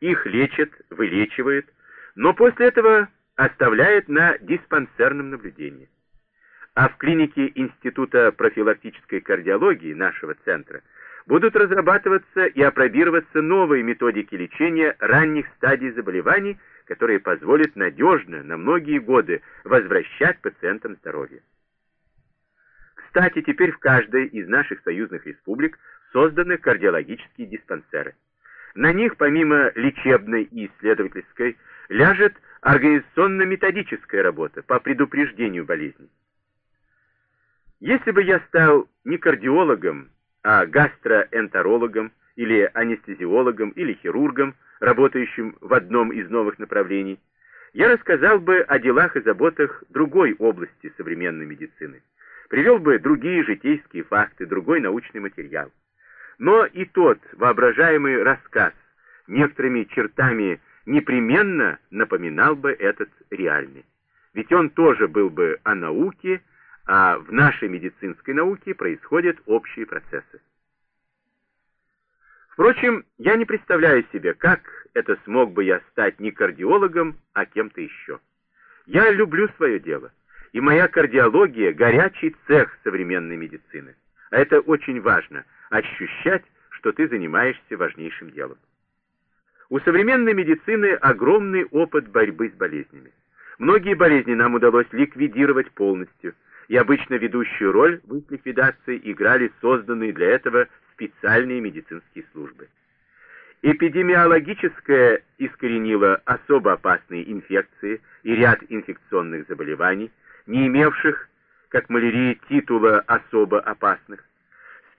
их лечат, вылечивают, но после этого оставляют на диспансерном наблюдении. А в клинике Института профилактической кардиологии нашего центра будут разрабатываться и опробироваться новые методики лечения ранних стадий заболеваний, которые позволят надежно на многие годы возвращать пациентам здоровье. Кстати, теперь в каждой из наших союзных республик созданы кардиологические диспансеры. На них, помимо лечебной и исследовательской, ляжет организационно-методическая работа по предупреждению болезней. Если бы я стал не кардиологом, а гастроэнтерологом или анестезиологом или хирургом, работающим в одном из новых направлений, я рассказал бы о делах и заботах другой области современной медицины, привел бы другие житейские факты, другой научный материал. Но и тот воображаемый рассказ некоторыми чертами непременно напоминал бы этот реальный. Ведь он тоже был бы о науке, а в нашей медицинской науке происходят общие процессы. Впрочем, я не представляю себе, как это смог бы я стать не кардиологом, а кем-то еще. Я люблю свое дело, и моя кардиология — горячий цех современной медицины. А это очень важно — ощущать, что ты занимаешься важнейшим делом. У современной медицины огромный опыт борьбы с болезнями. Многие болезни нам удалось ликвидировать полностью, и обычно ведущую роль в их ликвидации играли созданные для этого специальные медицинские службы. Эпидемиологическое искоренило особо опасные инфекции и ряд инфекционных заболеваний, не имевших, как малярия, титула особо опасных.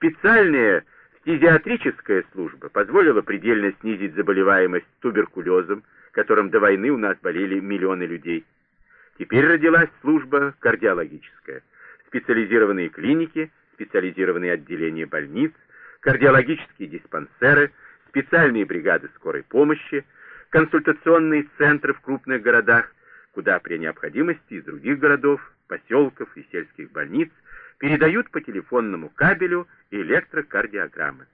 Специальная фтизиатрическая служба позволила предельно снизить заболеваемость туберкулезом, которым до войны у нас болели миллионы людей. Теперь родилась служба кардиологическая, специализированные клиники, специализированные отделения больниц, кардиологические диспансеры, специальные бригады скорой помощи, консультационные центры в крупных городах, куда при необходимости из других городов, поселков и сельских больниц передают по телефонному кабелю электрокардиограммы.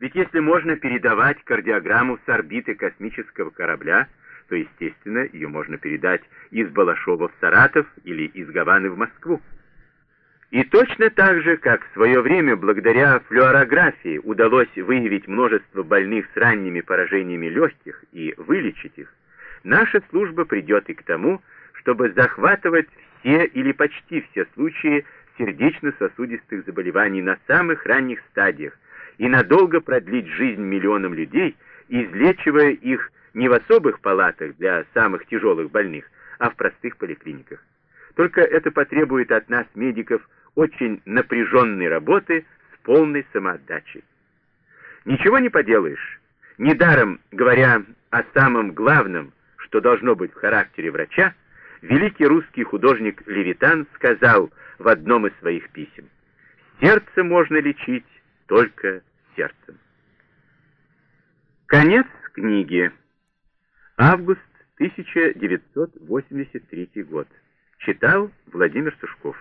Ведь если можно передавать кардиограмму с орбиты космического корабля, то, естественно, ее можно передать из Балашова в Саратов или из Гаваны в Москву. И точно так же, как в свое время благодаря флюорографии удалось выявить множество больных с ранними поражениями легких и вылечить их, наша служба придет и к тому, чтобы захватывать все или почти все случаи сердечно-сосудистых заболеваний на самых ранних стадиях и надолго продлить жизнь миллионам людей, излечивая их не в особых палатах для самых тяжелых больных, а в простых поликлиниках. Только это потребует от нас, медиков, очень напряженной работы с полной самоотдачей. Ничего не поделаешь. Недаром, говоря о самом главном, что должно быть в характере врача, великий русский художник Левитан сказал в одном из своих писем, «Сердце можно лечить только сердцем». Конец книги. Август 1983 год. Читал Владимир Сушков.